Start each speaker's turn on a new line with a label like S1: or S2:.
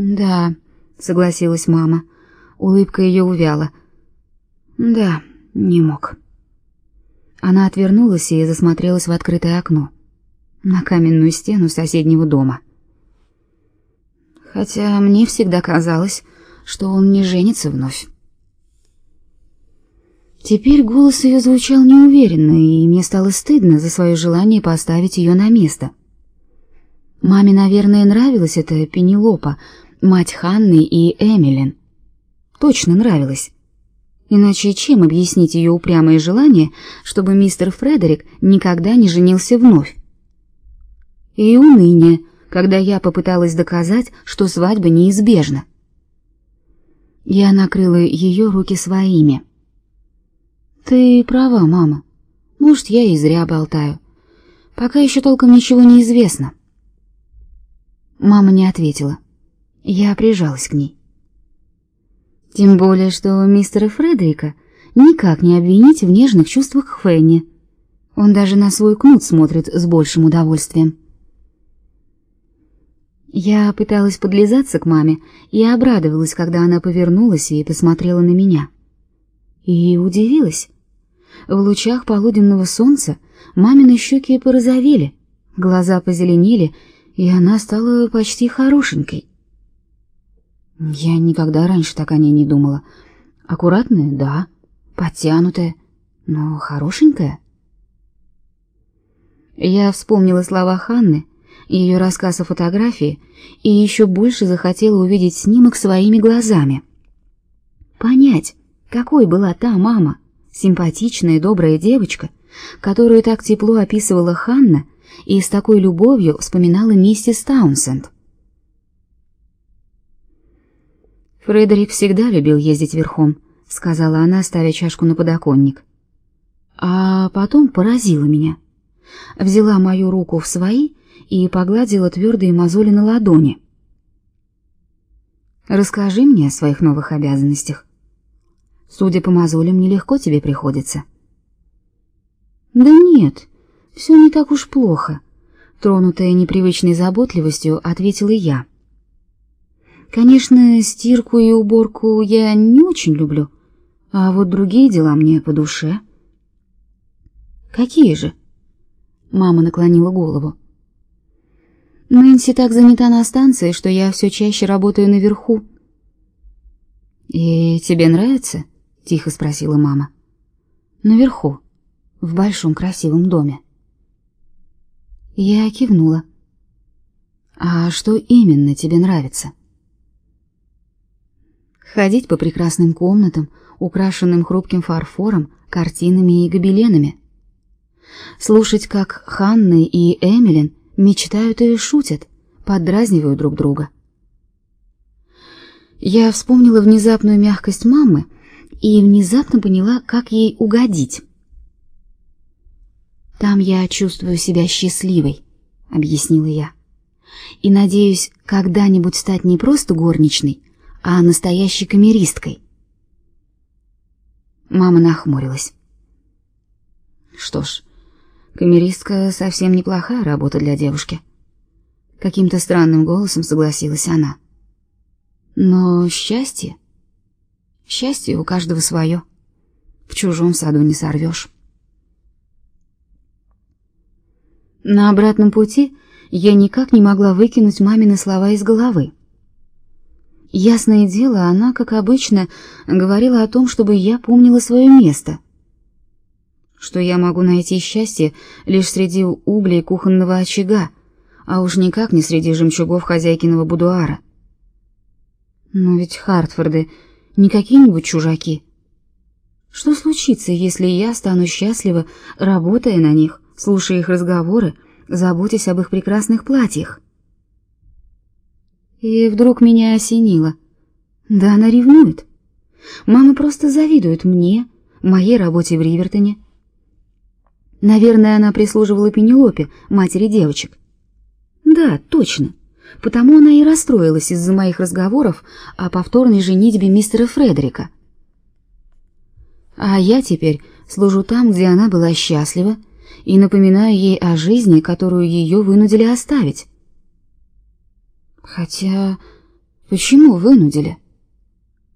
S1: Да, согласилась мама. Улыбка ее увяла. Да, не мог. Она отвернулась и засмотрелась в открытое окно на каменную стену соседнего дома. Хотя мне всегда казалось, что он не женится вновь. Теперь голос ее звучал неуверенно, и мне стало стыдно за свое желание поставить ее на место. Маме, наверное, нравилась эта Пенелопа, мать Ханны и Эмилин. Точно нравилась. Иначе чем объяснить ее упрямое желание, чтобы мистер Фредерик никогда не женился вновь? И уныние, когда я попыталась доказать, что свадьба неизбежна. Я накрыла ее руки своими. Ты права, мама. Может, я и зря болтаю. Пока еще толком ничего не известно. Мама не ответила. Я прижалась к ней. Тем более, что мистера Фредерика никак не обвинить в нежных чувствах к Фенни. Он даже на свой кнут смотрит с большим удовольствием. Я пыталась подлизаться к маме и обрадовалась, когда она повернулась и посмотрела на меня. И удивилась. В лучах полуденного солнца мамины щеки порозовели, глаза позеленели, и она стала почти хорошенькой. Я никогда раньше так о ней не думала. Аккуратная, да, подтянутая, но хорошенькая. Я вспомнила слова Ханны, ее рассказ о фотографии, и еще больше захотела увидеть снимок своими глазами. Понять, какой была та мама, симпатичная и добрая девочка, которую так тепло описывала Ханна и с такой любовью вспоминала миссис Таунсенд. Фредерик всегда любил ездить верхом, сказала она, ставя чашку на подоконник. А потом поразила меня. Взяла мою руку в свои и погладила твердые мозоли на ладони. Расскажи мне о своих новых обязанностях. Судя по мозолям, нелегко тебе приходится. Да нет, все не так уж плохо, тронутая непривычной заботливостью, ответила я. Конечно, стирку и уборку я не очень люблю, а вот другие дела мне по душе. Какие же? Мама наклонила голову. Нэнси так занята на станции, что я все чаще работаю наверху. И тебе нравится? тихо спросила мама. Наверху, в большом красивом доме. Я кивнула. А что именно тебе нравится? Ходить по прекрасным комнатам, украшенным хрупким фарфором, картинами и гобеленами. Слушать, как Ханна и Эмилин мечтают и шутят, поддразнивают друг друга. Я вспомнила внезапную мягкость мамы и внезапно поняла, как ей угодить. Там я чувствую себя счастливой, объяснила я. И надеюсь когда-нибудь стать не просто горничной, а настоящей камеристкой. Мама нахмурилась. Что ж, камеристка совсем неплохая работа для девушки. Каким-то странным голосом согласилась она. Но счастье? Счастье у каждого свое. В чужом саду не сорвешь. На обратном пути я никак не могла выкинуть мамины слова из головы. Ясное дело, она, как обычно, говорила о том, чтобы я помнила свое место. Что я могу найти счастье лишь среди углей кухонного очага, а уж никак не среди жемчугов хозяйкиного будуара. Но ведь Хартфорды не какие-нибудь чужаки. Что случится, если я стану счастлива, работая на них, слушая их разговоры, заботясь об их прекрасных платьях? И вдруг меня осенило. Да она ревнует. Мама просто завидует мне, моей работе в Ривертоне. Наверное, она прислуживала Пенелопе, матери девочек. Да, точно. Потому она и расстроилась из-за моих разговоров о повторной женитьбе мистера Фредерика. А я теперь служу там, где она была счастлива, и напоминаю ей о жизни, которую ее вынудили оставить. Хотя Почему вынудили?